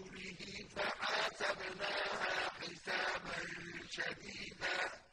رسله فحاسبناها حسابا شديدا.